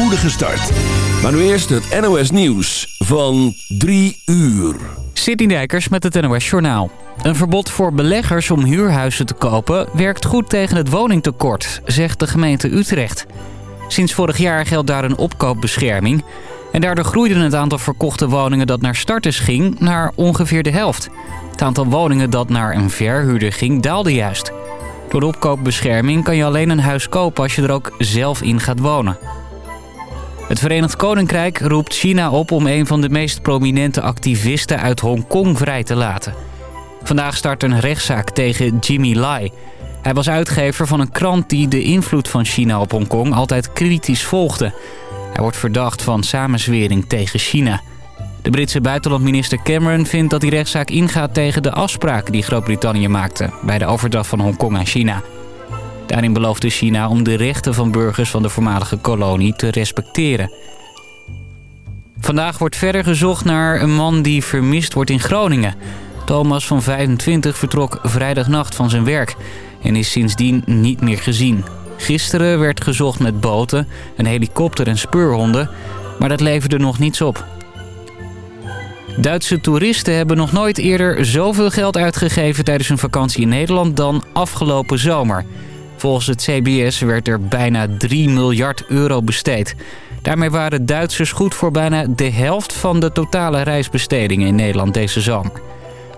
spoedige start. Maar nu eerst het NOS Nieuws van 3 uur. City Dijkers met het NOS Journaal. Een verbod voor beleggers om huurhuizen te kopen werkt goed tegen het woningtekort, zegt de gemeente Utrecht. Sinds vorig jaar geldt daar een opkoopbescherming. En daardoor groeide het aantal verkochte woningen dat naar starters ging naar ongeveer de helft. Het aantal woningen dat naar een verhuurder ging daalde juist. Door de opkoopbescherming kan je alleen een huis kopen als je er ook zelf in gaat wonen. Het Verenigd Koninkrijk roept China op om een van de meest prominente activisten uit Hongkong vrij te laten. Vandaag start een rechtszaak tegen Jimmy Lai. Hij was uitgever van een krant die de invloed van China op Hongkong altijd kritisch volgde. Hij wordt verdacht van samenzwering tegen China. De Britse buitenlandminister Cameron vindt dat die rechtszaak ingaat tegen de afspraken die Groot-Brittannië maakte bij de overdracht van Hongkong aan China. Daarin beloofde China om de rechten van burgers van de voormalige kolonie te respecteren. Vandaag wordt verder gezocht naar een man die vermist wordt in Groningen. Thomas van 25 vertrok vrijdagnacht van zijn werk en is sindsdien niet meer gezien. Gisteren werd gezocht met boten, een helikopter en speurhonden, maar dat leverde nog niets op. Duitse toeristen hebben nog nooit eerder zoveel geld uitgegeven tijdens hun vakantie in Nederland dan afgelopen zomer. Volgens het CBS werd er bijna 3 miljard euro besteed. Daarmee waren Duitsers goed voor bijna de helft van de totale reisbestedingen in Nederland deze zomer.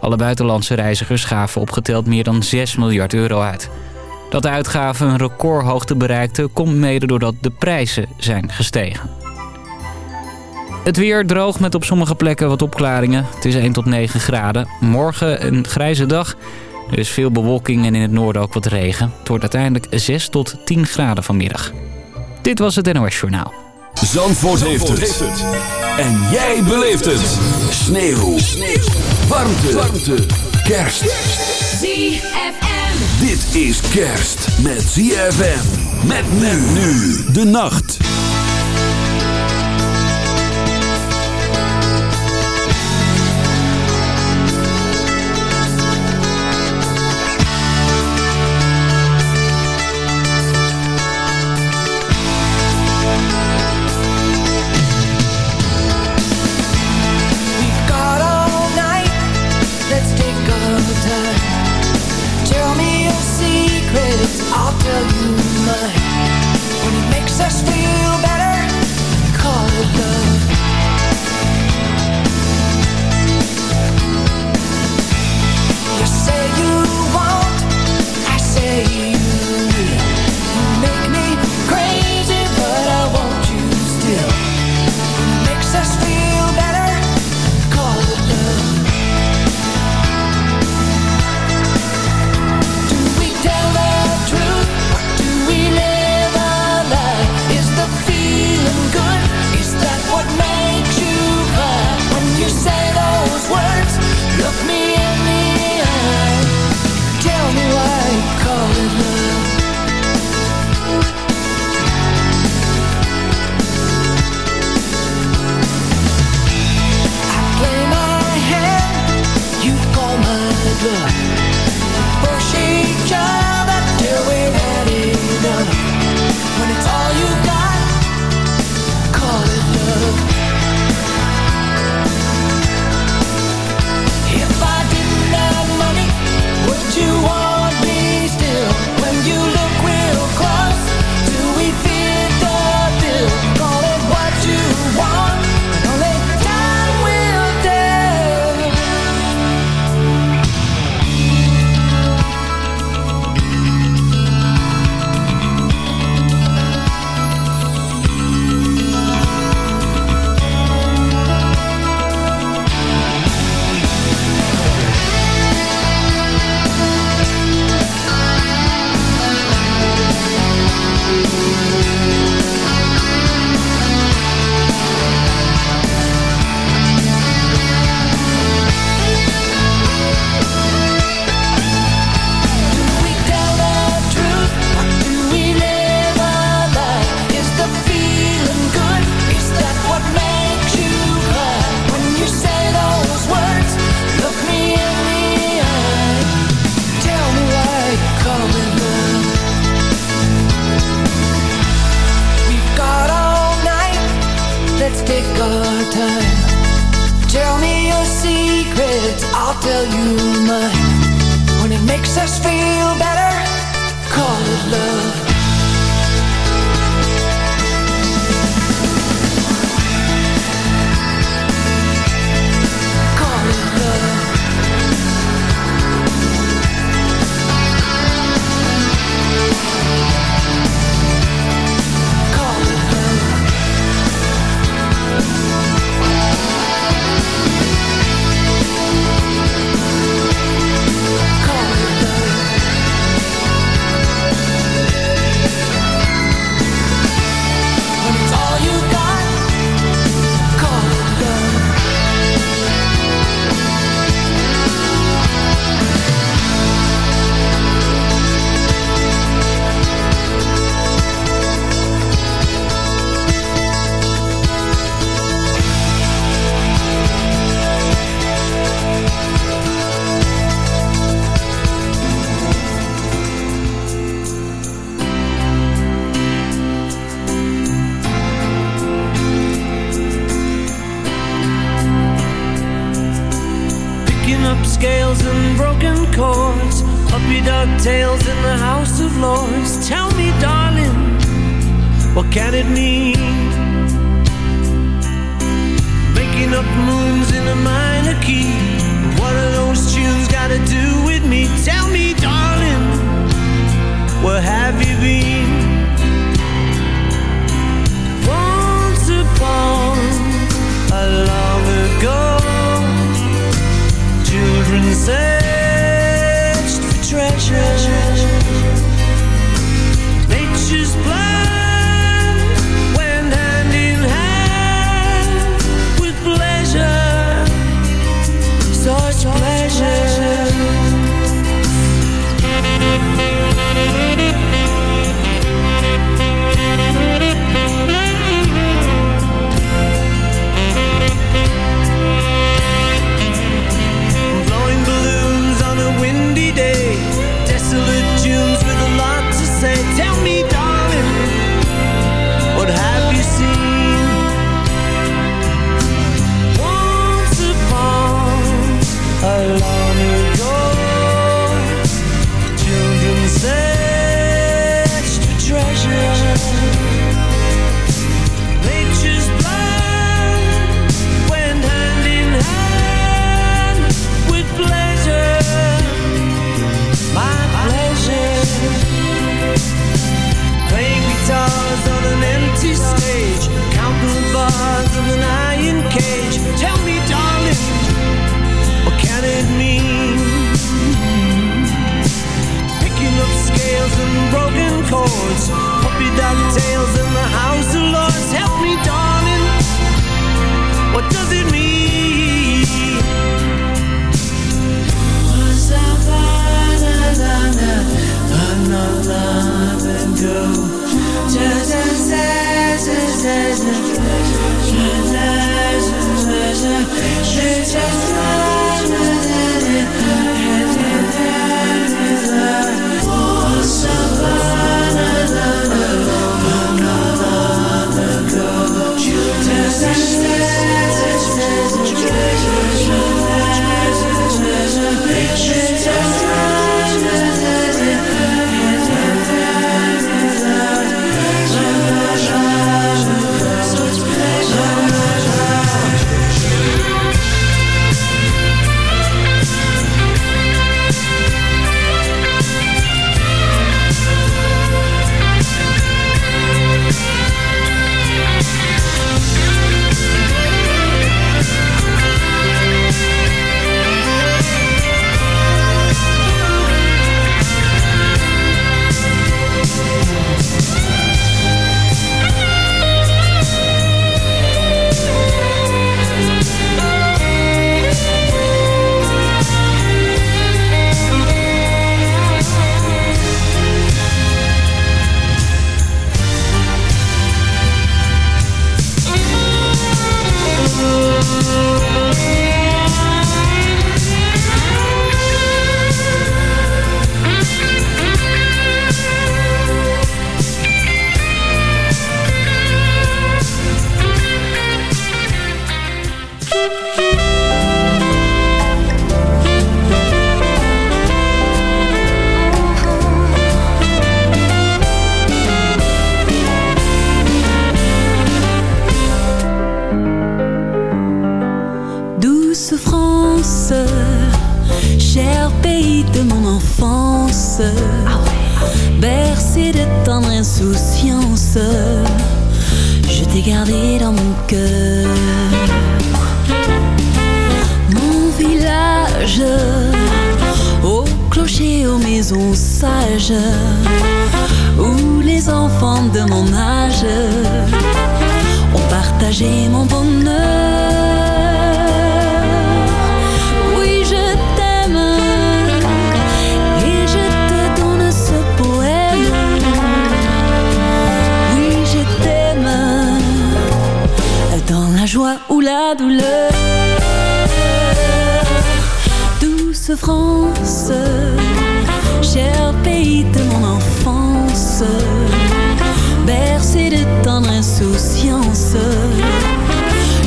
Alle buitenlandse reizigers gaven opgeteld meer dan 6 miljard euro uit. Dat de uitgaven een recordhoogte bereikten komt mede doordat de prijzen zijn gestegen. Het weer droog met op sommige plekken wat opklaringen. Het is 1 tot 9 graden. Morgen een grijze dag. Er is veel bewolking en in het noorden ook wat regen. Het wordt uiteindelijk 6 tot 10 graden vanmiddag. Dit was het NOS Journaal. Zandvoort, heeft, het. En jij beleeft het. Sneeuw. Sneeuw. Warmte. Warmte. Kerst. ZFM. Dit is kerst met ZFM. Met men nu de nacht.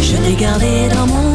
Je t'ai gardé dans mon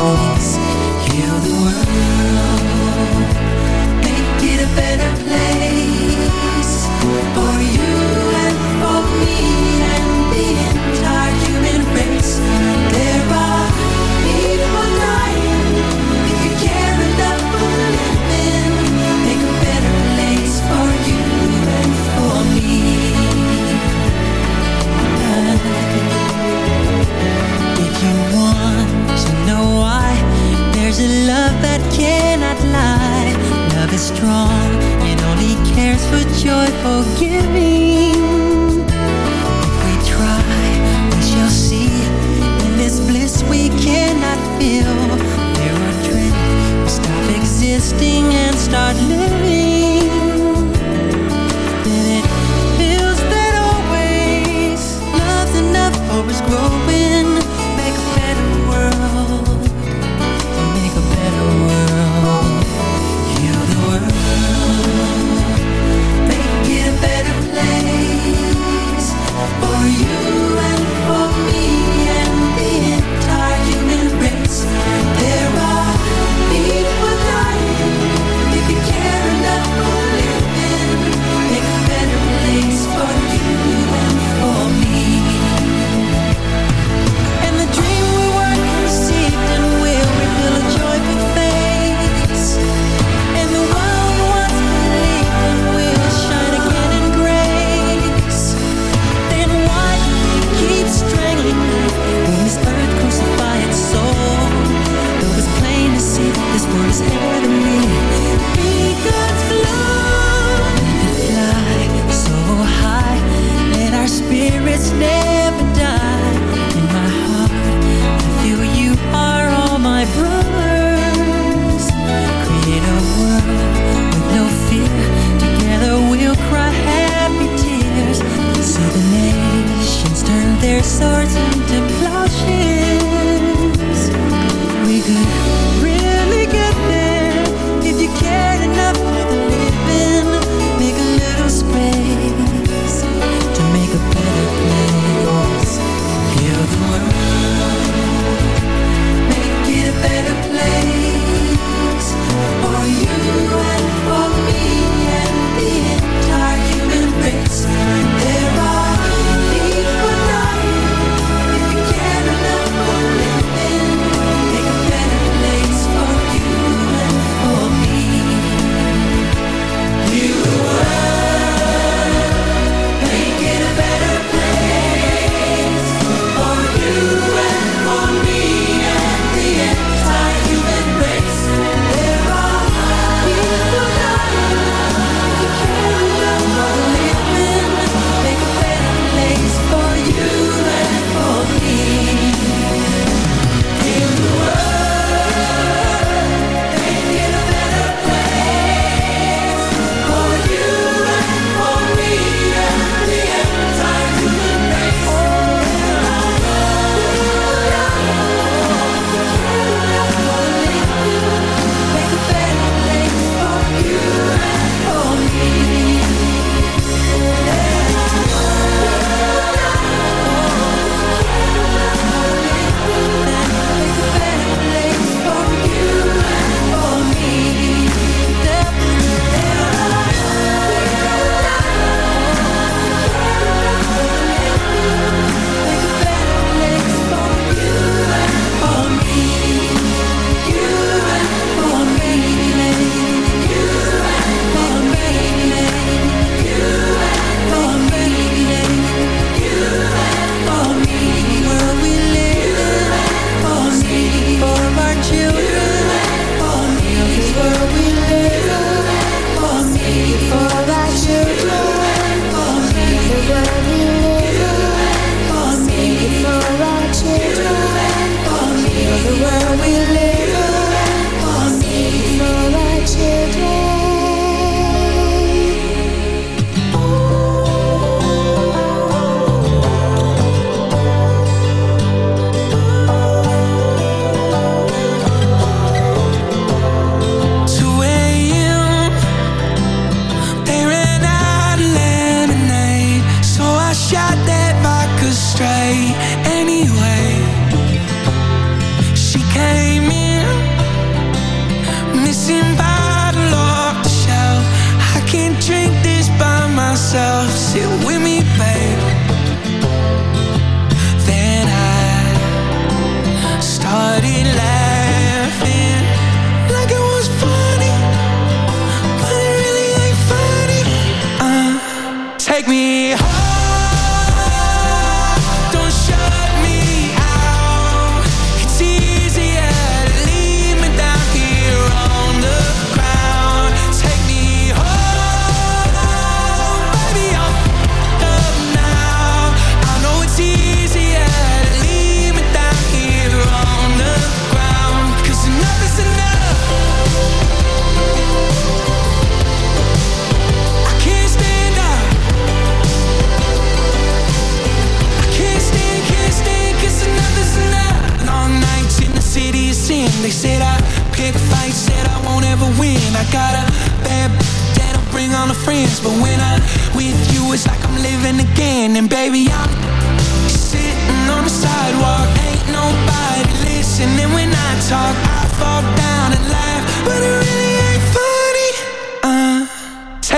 place. Heal the world, a love that cannot lie. Love is strong, it only cares for joyful giving.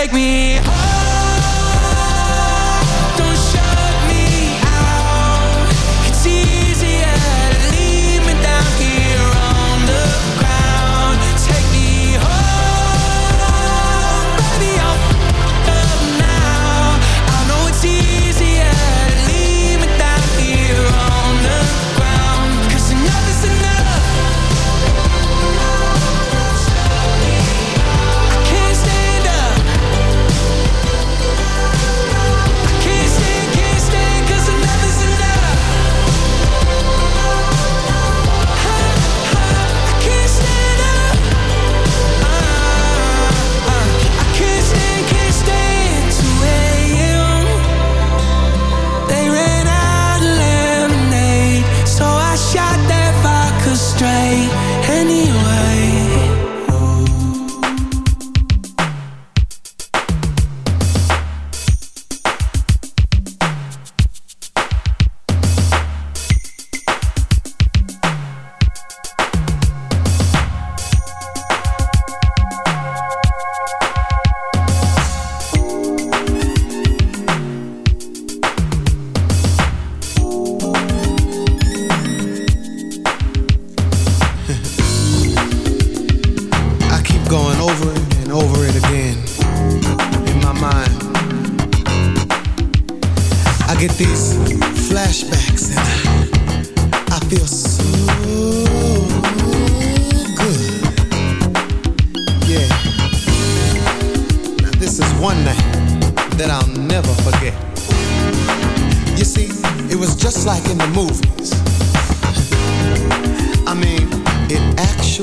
take me home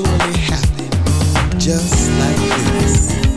surely happen just like this.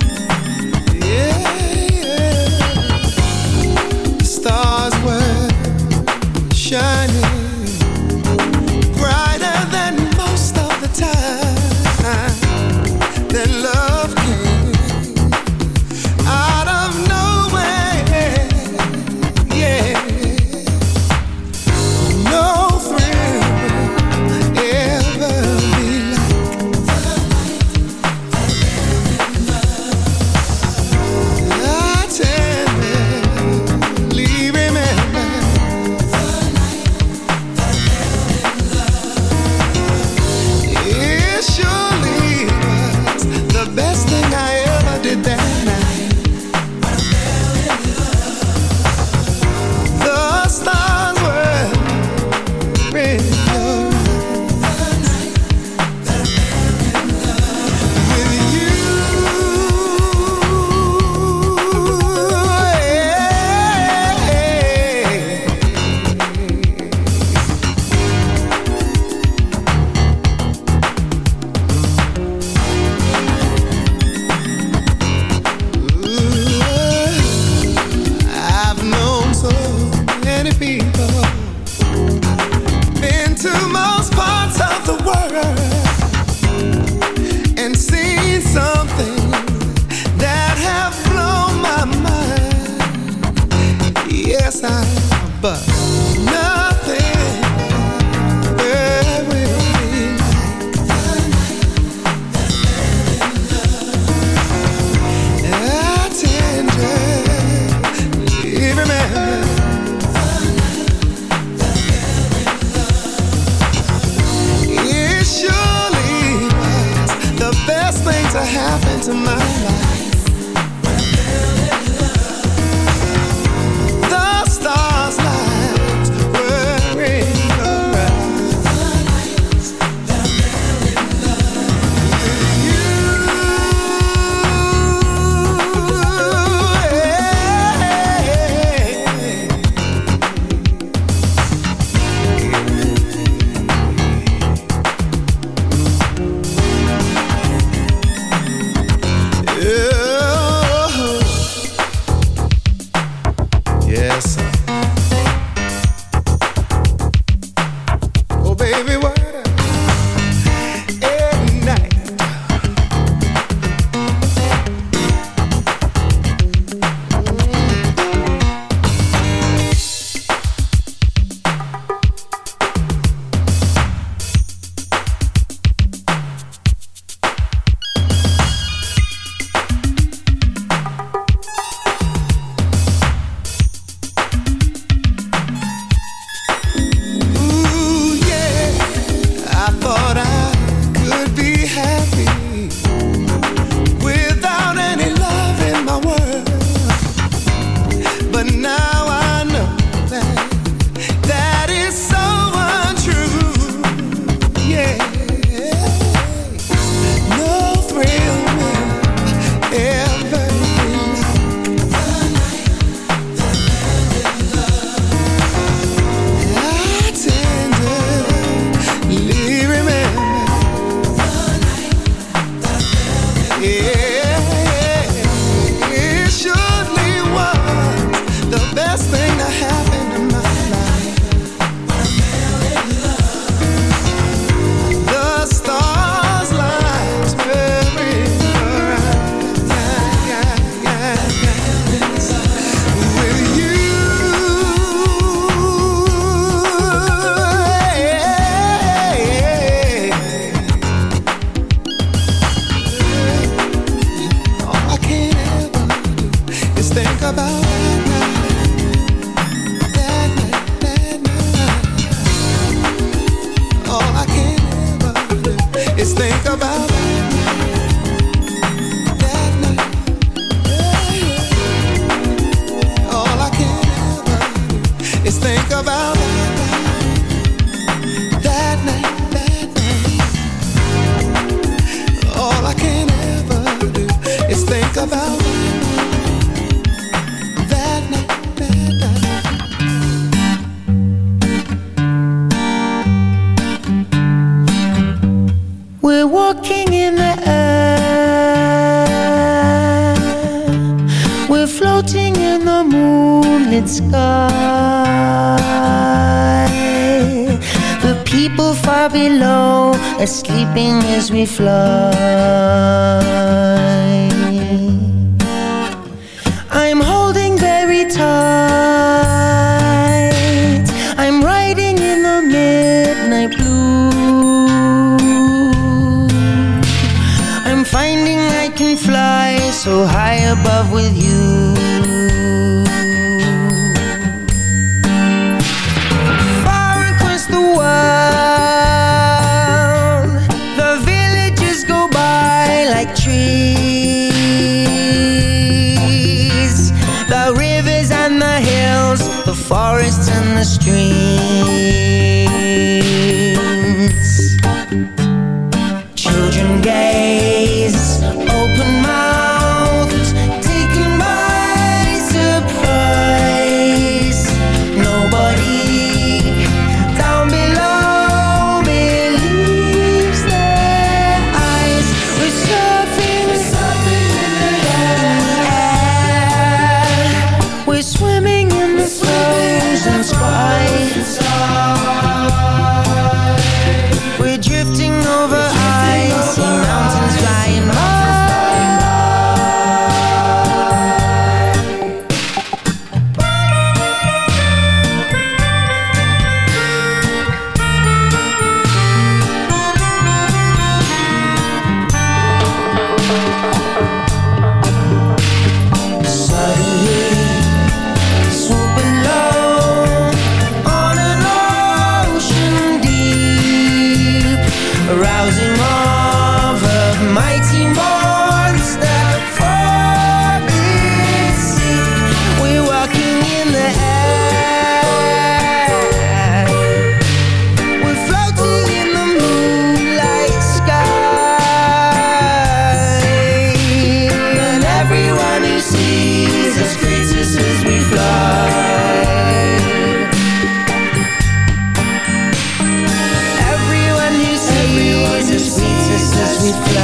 we fly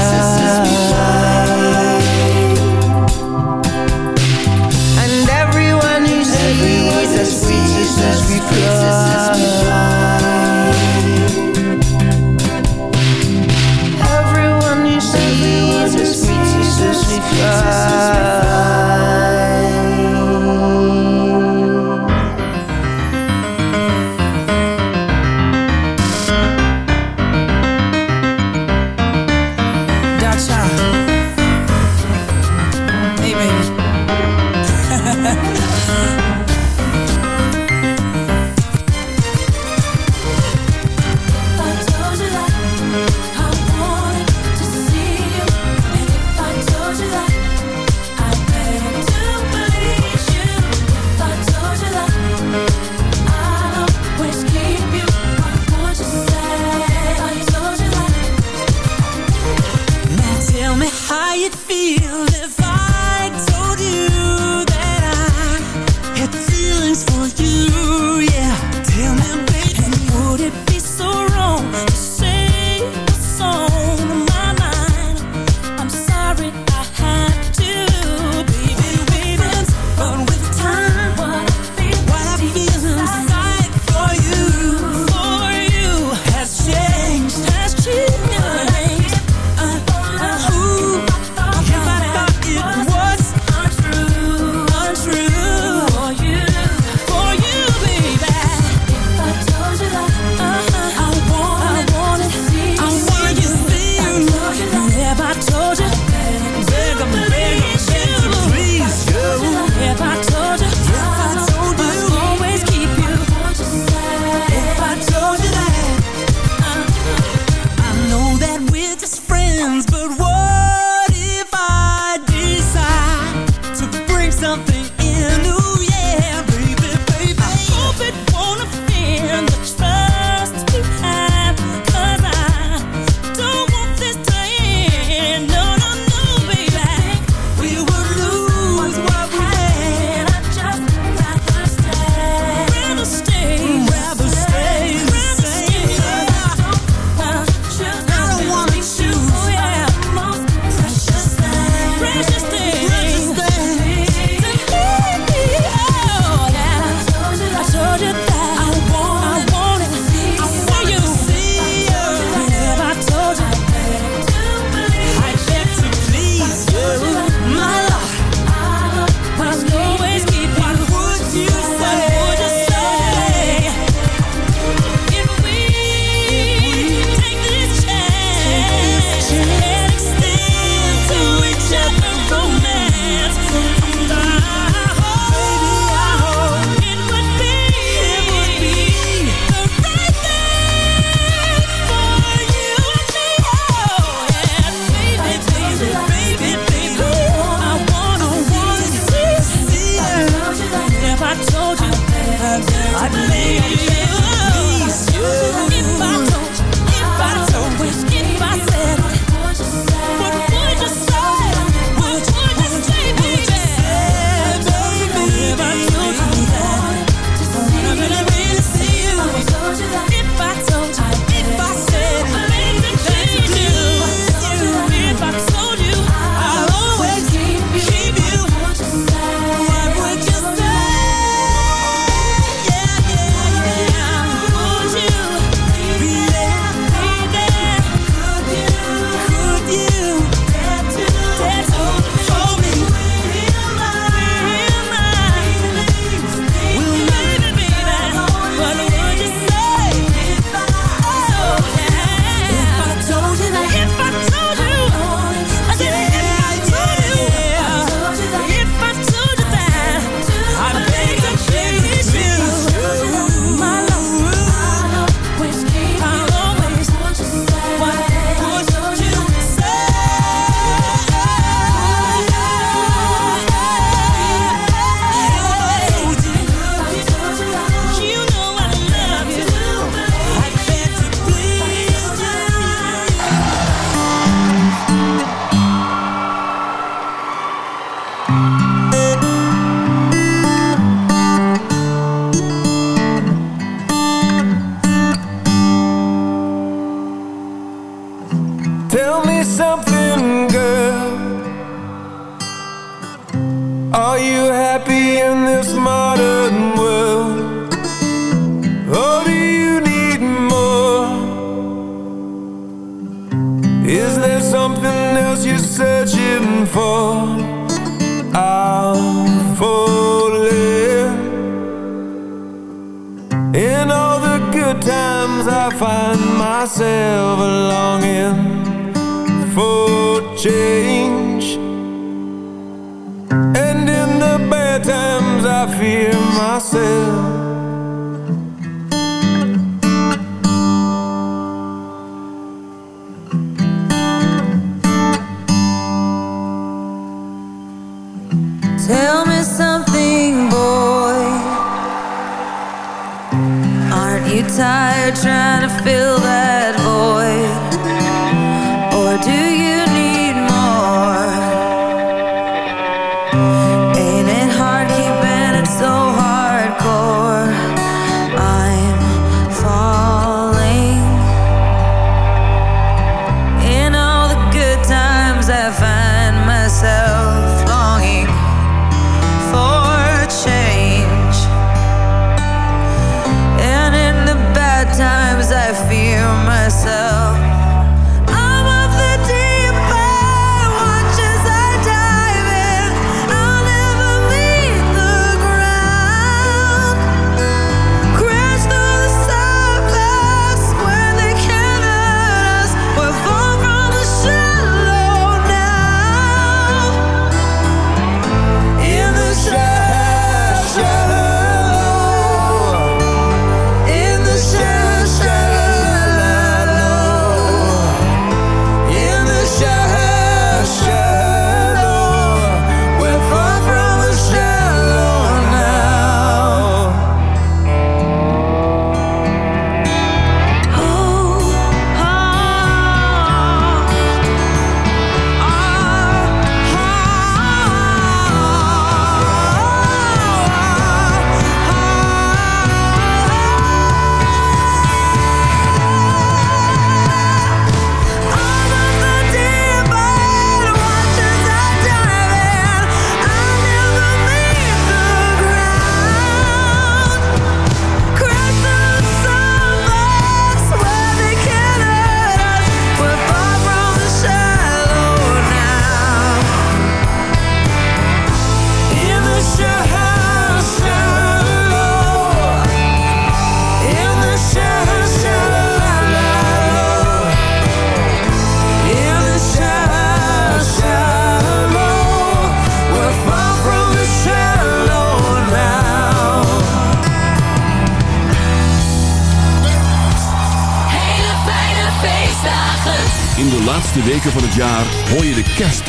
hear myself.